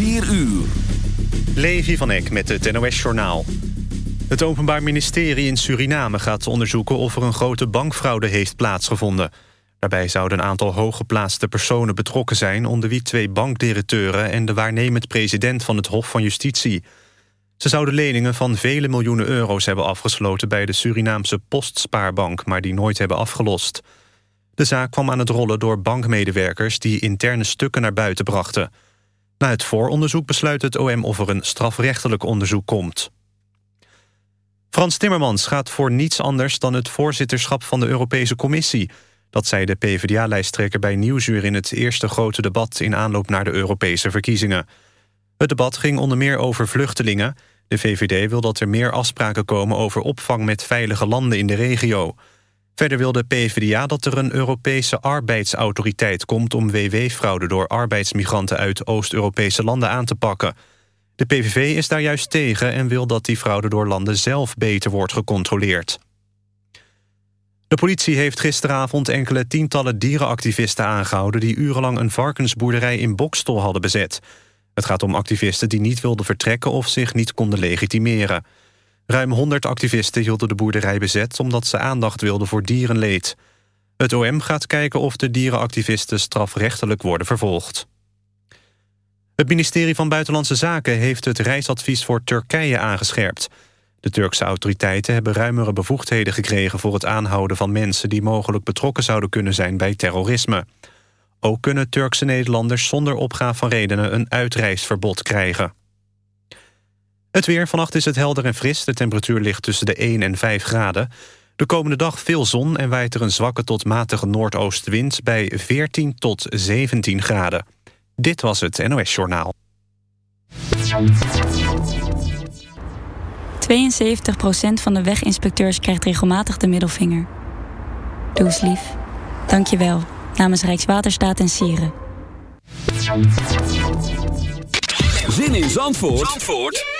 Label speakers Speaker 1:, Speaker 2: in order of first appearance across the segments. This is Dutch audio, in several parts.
Speaker 1: 4 uur.
Speaker 2: Levi van Eck met het NOS-journaal. Het Openbaar Ministerie in Suriname gaat onderzoeken... of er een grote bankfraude heeft plaatsgevonden. Daarbij zouden een aantal hooggeplaatste personen betrokken zijn... onder wie twee bankdirecteuren... en de waarnemend president van het Hof van Justitie. Ze zouden leningen van vele miljoenen euro's hebben afgesloten... bij de Surinaamse Postspaarbank, maar die nooit hebben afgelost. De zaak kwam aan het rollen door bankmedewerkers... die interne stukken naar buiten brachten... Na het vooronderzoek besluit het OM of er een strafrechtelijk onderzoek komt. Frans Timmermans gaat voor niets anders dan het voorzitterschap van de Europese Commissie. Dat zei de PvdA-lijsttrekker bij Nieuwsuur in het eerste grote debat in aanloop naar de Europese verkiezingen. Het debat ging onder meer over vluchtelingen. De VVD wil dat er meer afspraken komen over opvang met veilige landen in de regio. Verder wil de PvdA dat er een Europese arbeidsautoriteit komt... om WW-fraude door arbeidsmigranten uit Oost-Europese landen aan te pakken. De PVV is daar juist tegen en wil dat die fraude door landen zelf beter wordt gecontroleerd. De politie heeft gisteravond enkele tientallen dierenactivisten aangehouden... die urenlang een varkensboerderij in Bokstol hadden bezet. Het gaat om activisten die niet wilden vertrekken of zich niet konden legitimeren. Ruim 100 activisten hielden de boerderij bezet... omdat ze aandacht wilden voor dierenleed. Het OM gaat kijken of de dierenactivisten strafrechtelijk worden vervolgd. Het ministerie van Buitenlandse Zaken heeft het reisadvies voor Turkije aangescherpt. De Turkse autoriteiten hebben ruimere bevoegdheden gekregen... voor het aanhouden van mensen die mogelijk betrokken zouden kunnen zijn bij terrorisme. Ook kunnen Turkse Nederlanders zonder opgaaf van redenen een uitreisverbod krijgen. Het weer. Vannacht is het helder en fris. De temperatuur ligt tussen de 1 en 5 graden. De komende dag veel zon en waait er een zwakke tot matige noordoostwind... bij 14 tot 17 graden. Dit was het NOS Journaal.
Speaker 3: 72% van de weginspecteurs krijgt regelmatig de middelvinger. Doe eens lief. Dank je wel. Namens Rijkswaterstaat en Sieren.
Speaker 1: Zin in Zandvoort? Zandvoort?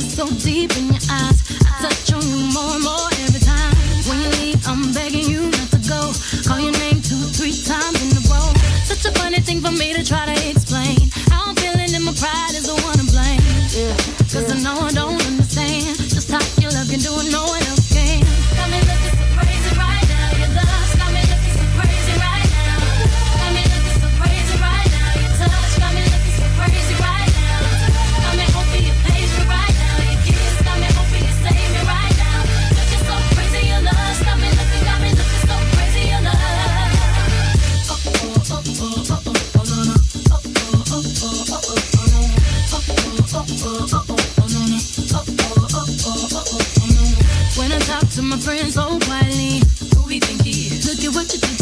Speaker 4: so deep in your eyes. I touch on you
Speaker 5: more and more every time. When you leave, I'm begging you not to go. Call your name two, three times in the row. Such a funny thing for me to try to. to be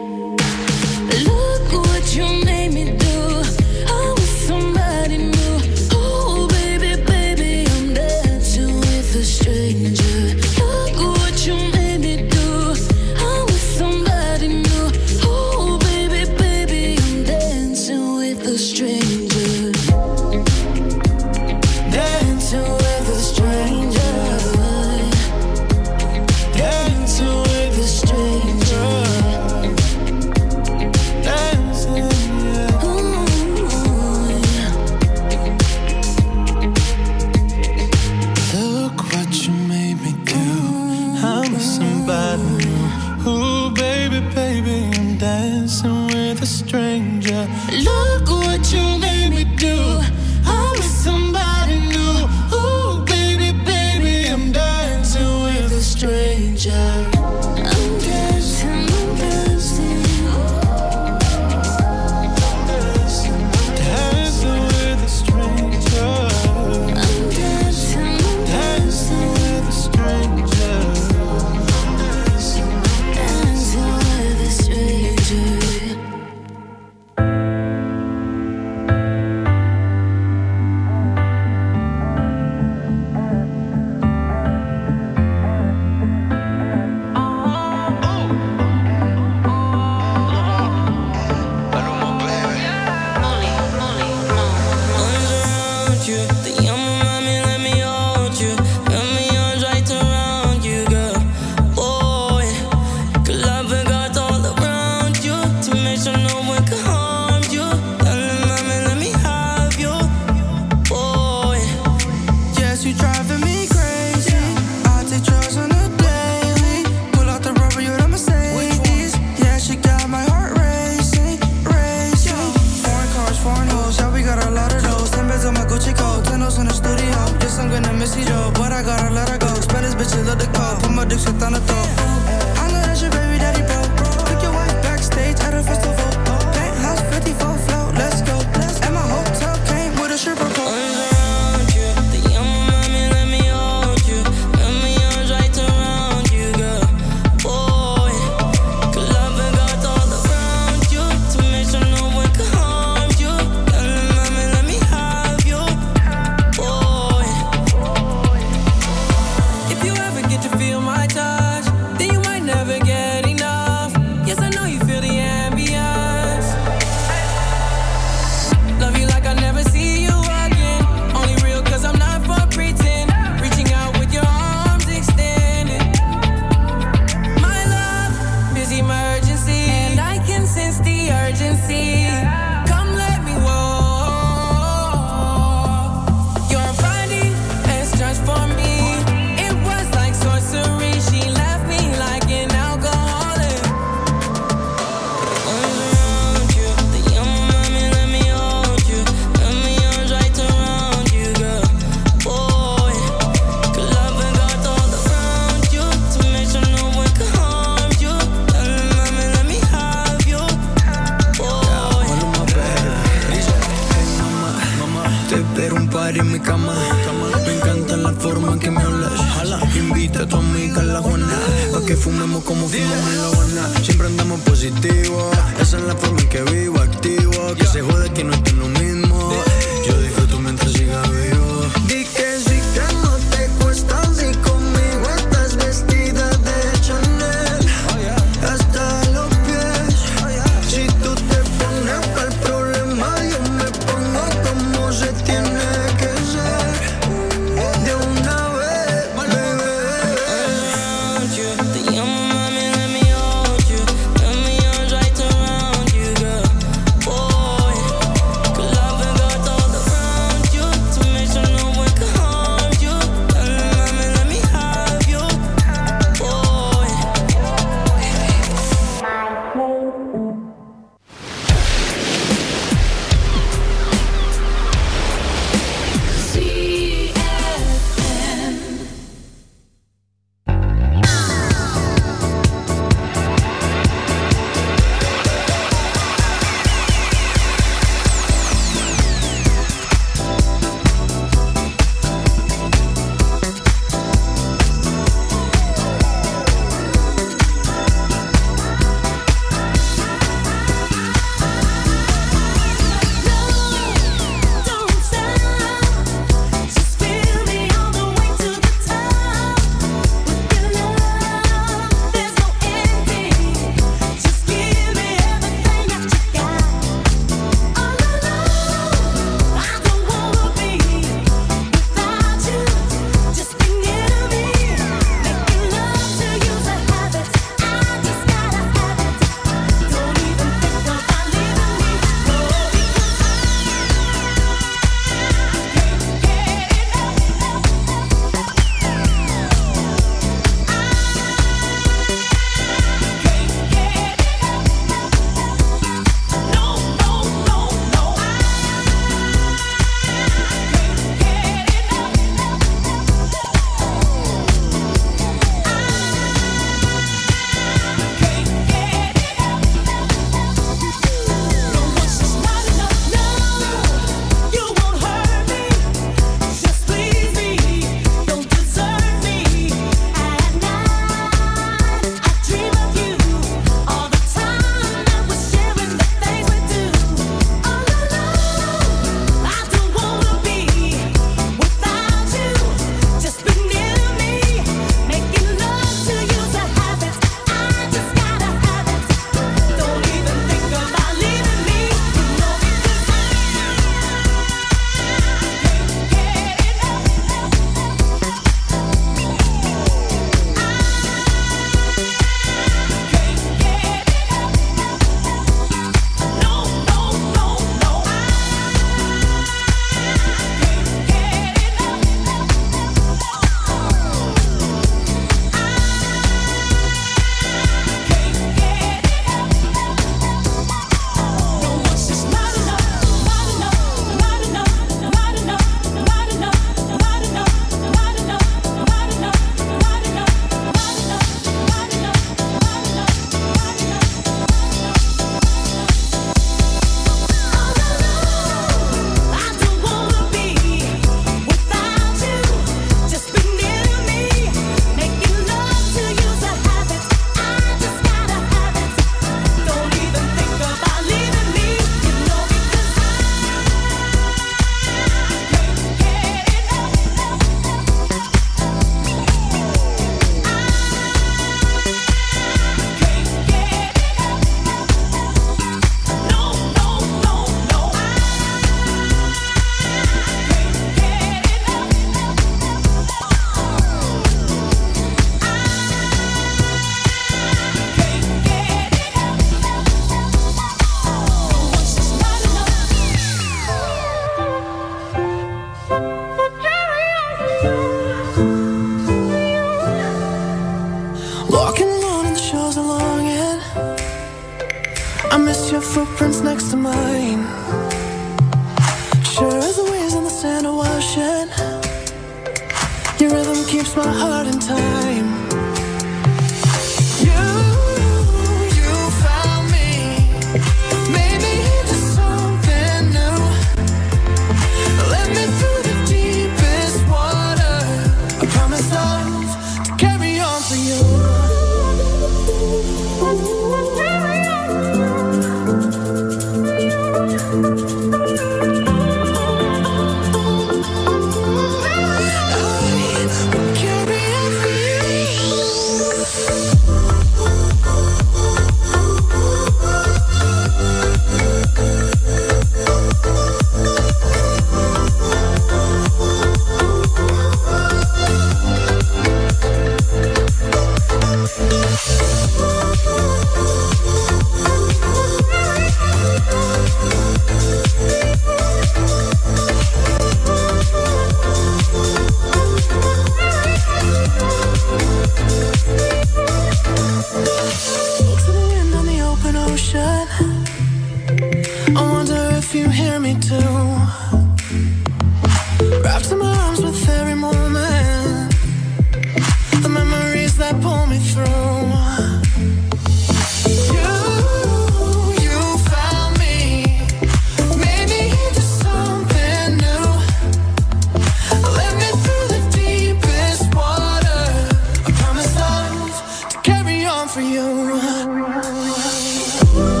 Speaker 6: Oh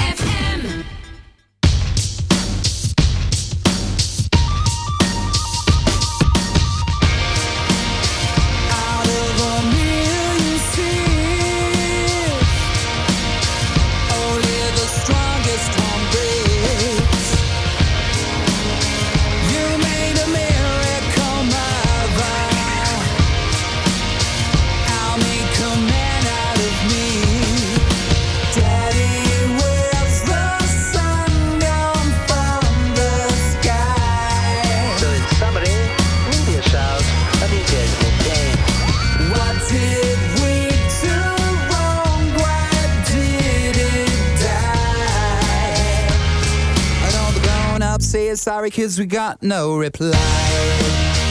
Speaker 7: 'Cause we
Speaker 8: got no reply.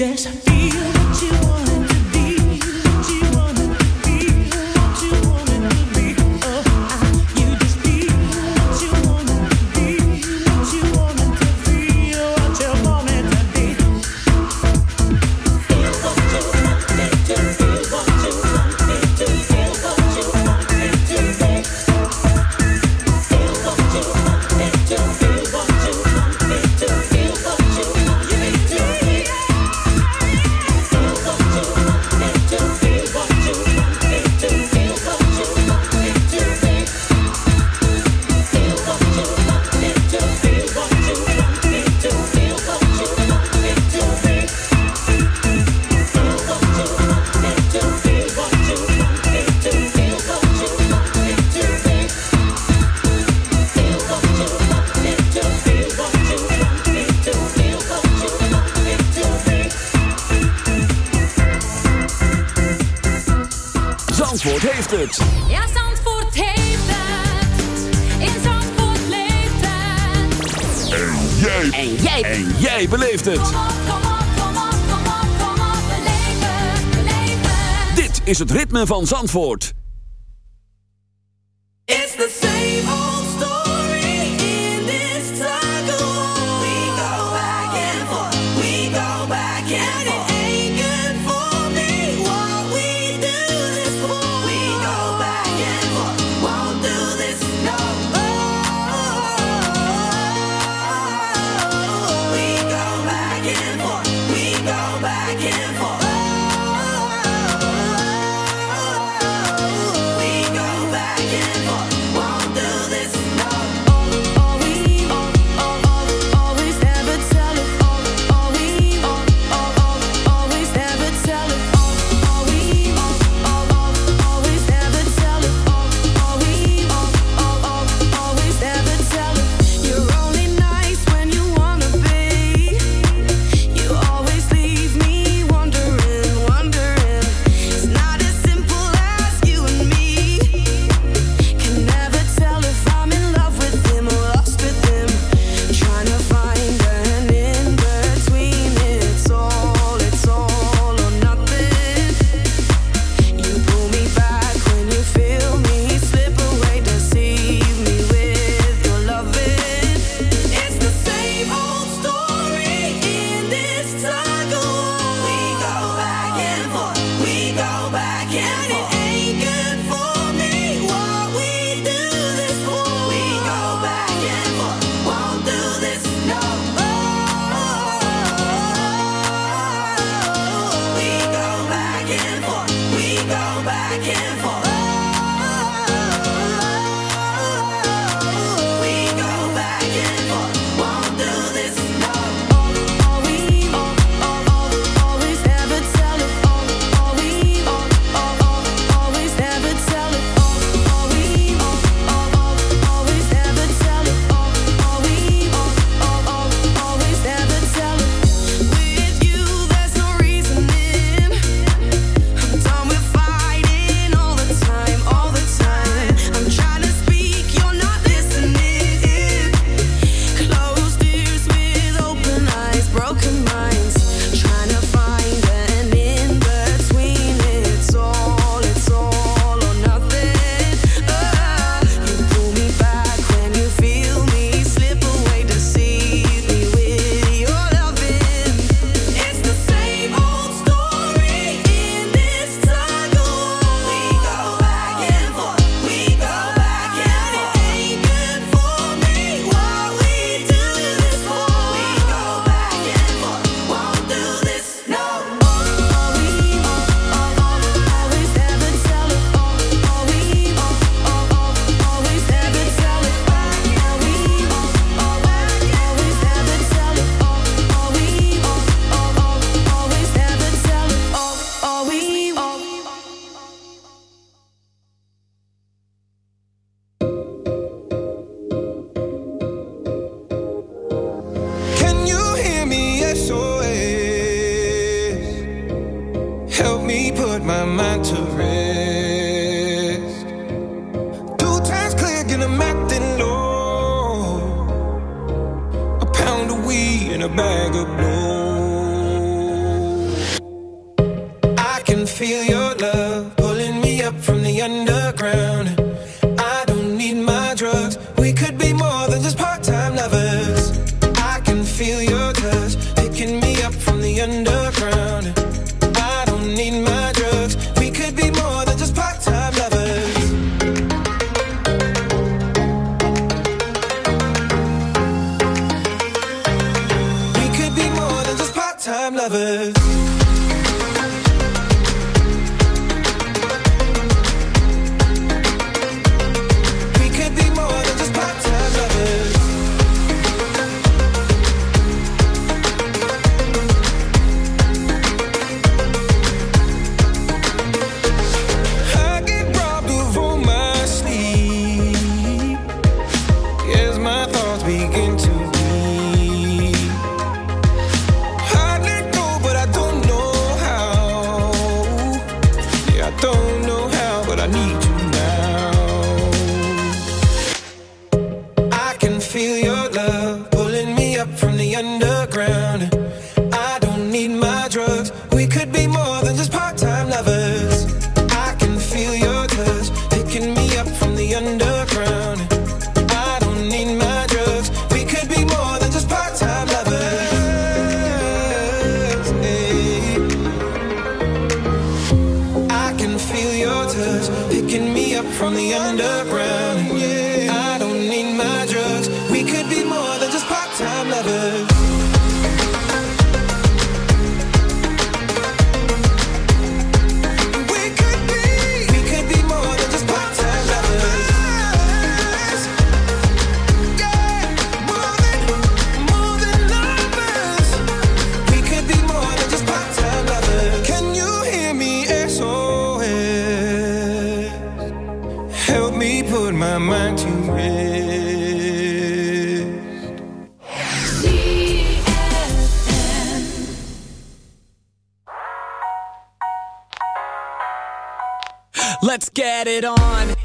Speaker 9: just feel
Speaker 4: het ritme van Zandvoort.
Speaker 9: It's the same old story in this. We go back and we go back and for me we We go back and.
Speaker 5: time lovers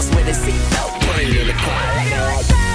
Speaker 10: house with a seatbelt. Put it in the car.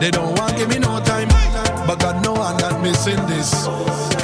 Speaker 11: They
Speaker 12: don't want give me no time, but God know I'm not missing this.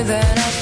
Speaker 9: that I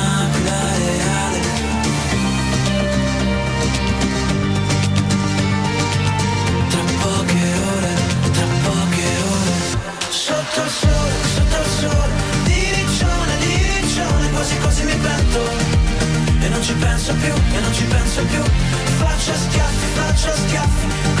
Speaker 13: vento e non ci penso più, e non ci penso più, faccio schiaffi, faccio schiaffi